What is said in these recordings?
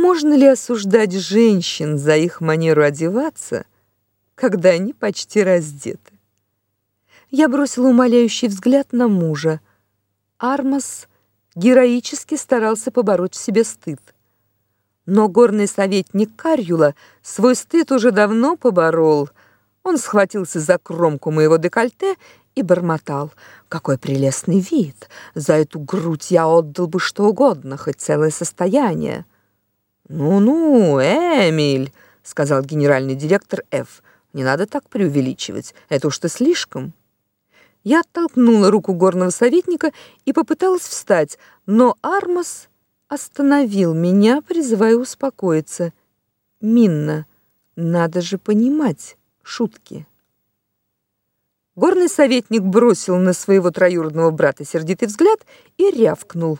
Можно ли осуждать женщин за их манеру одеваться, когда они почти раздеты? Я бросила умоляющий взгляд на мужа. Армас героически старался побороть в себе стыд. Но горный советник Карюла свой стыд уже давно поборол. Он схватился за кромку моего декольте и бормотал: "Какой прелестный вид! За эту грудь я отдал бы что угодно, хоть целое состояние". "Ну-ну, Эмиль", сказал генеральный директор Ф. "Не надо так преувеличивать. Это уж ты слишком". Я оттолкнула руку горного советника и попыталась встать, но Армас остановил меня, призывая успокоиться. Минна, надо же понимать шутки. Горный советник бросил на своего троюродного брата сердитый взгляд и рявкнул: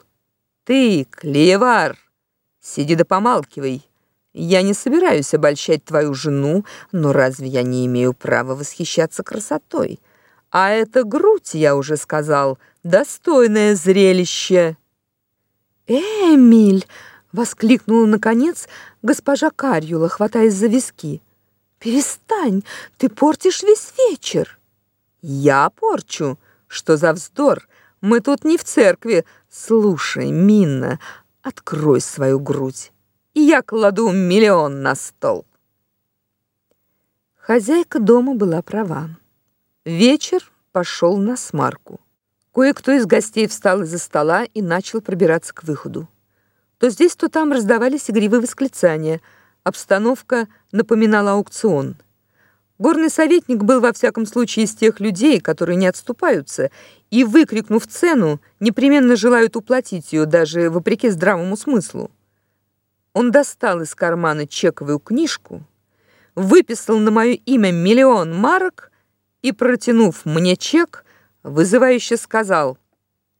"Ты, клевар, сиди да помалкивай. Я не собираюсь обольщать твою жену, но разве я не имею права восхищаться красотой? А эта грудь, я уже сказал, достойное зрелище". «Эмиль!» — воскликнула, наконец, госпожа Карюла, хватаясь за виски. «Перестань, ты портишь весь вечер». «Я порчу? Что за вздор? Мы тут не в церкви. Слушай, Минна, открой свою грудь, и я кладу миллион на стол». Хозяйка дома была права. Вечер пошел на смарку. Кое-кто из гостей встал из-за стола и начал пробираться к выходу. То здесь, то там раздавались игривые восклицания. Обстановка напоминала аукцион. Горный советник был во всяком случае из тех людей, которые не отступаются и, выкрикнув цену, непременно желают уплатить ее даже вопреки здравому смыслу. Он достал из кармана чековую книжку, выписал на мое имя миллион марок и, протянув мне чек, вызывающе сказал: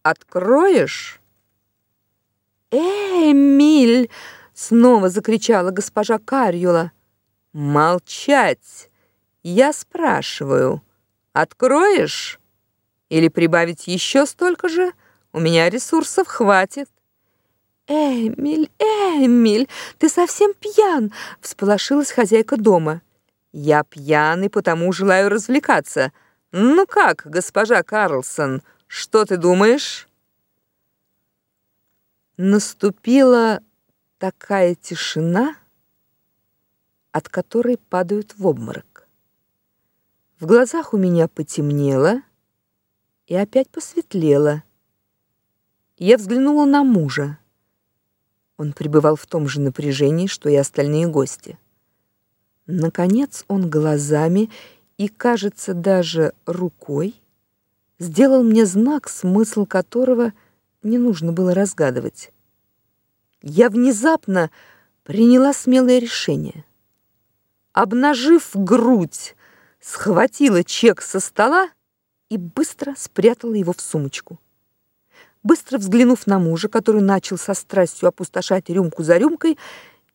"Откроешь?" "Эмиль!" снова закричала госпожа Карюла. "Молчать. Я спрашиваю: откроешь или прибавить еще столько же? У меня ресурсов хватит". Эмиль, Эмиль, ты совсем пьян, всполошилась хозяйка дома. Я пьяный, потому желаю развлекаться. Ну как, госпожа Карлсон, что ты думаешь? Наступила такая тишина, от которой падают в обморок. В глазах у меня потемнело и опять посветлело. Я взглянула на мужа. Он пребывал в том же напряжении, что и остальные гости. Наконец он глазами и, кажется, даже рукой сделал мне знак, смысл которого не нужно было разгадывать. Я внезапно приняла смелое решение. Обнажив грудь, схватила чек со стола и быстро спрятала его в сумочку. Быстро взглянув на мужа, который начал со страстью опустошать рюмку за рюмкой,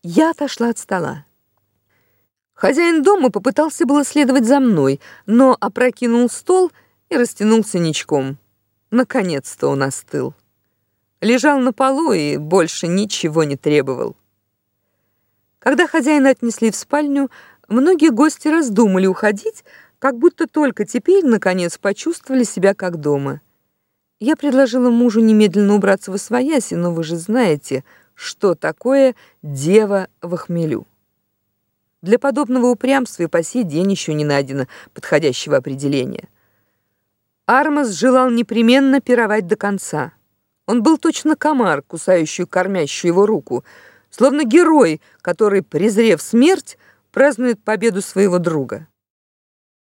я отошла от стола. Хозяин дома попытался было следовать за мной, но опрокинул стол и растянулся ничком. Наконец-то он остыл. Лежал на полу и больше ничего не требовал. Когда хозяина отнесли в спальню, многие гости раздумали уходить, как будто только теперь наконец почувствовали себя как дома. Я предложила мужу немедленно убраться во свояси, но вы же знаете, что такое дева в хмелю. Для подобного упрямства и по сей день еще не найдено подходящего определения. Армас желал непременно пировать до конца. Он был точно комар, кусающий кормящую его руку, словно герой, который, презрев смерть, празднует победу своего друга.